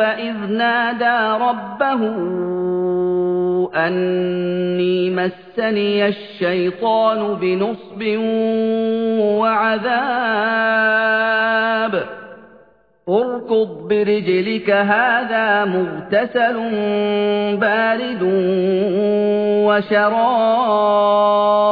أَيُّوبَ إِذْ نَادَىٰ رَبَّهُ أَنِّي مَسَّنِيَ الشَّيْطَانُ بِنُصْبٍ وَعَذَابٍ. ارْكُضْ بِرِجْلِكَ هَٰذَا مُغْتَسَلٌ بَارِدٌ وَشَرَابٌ.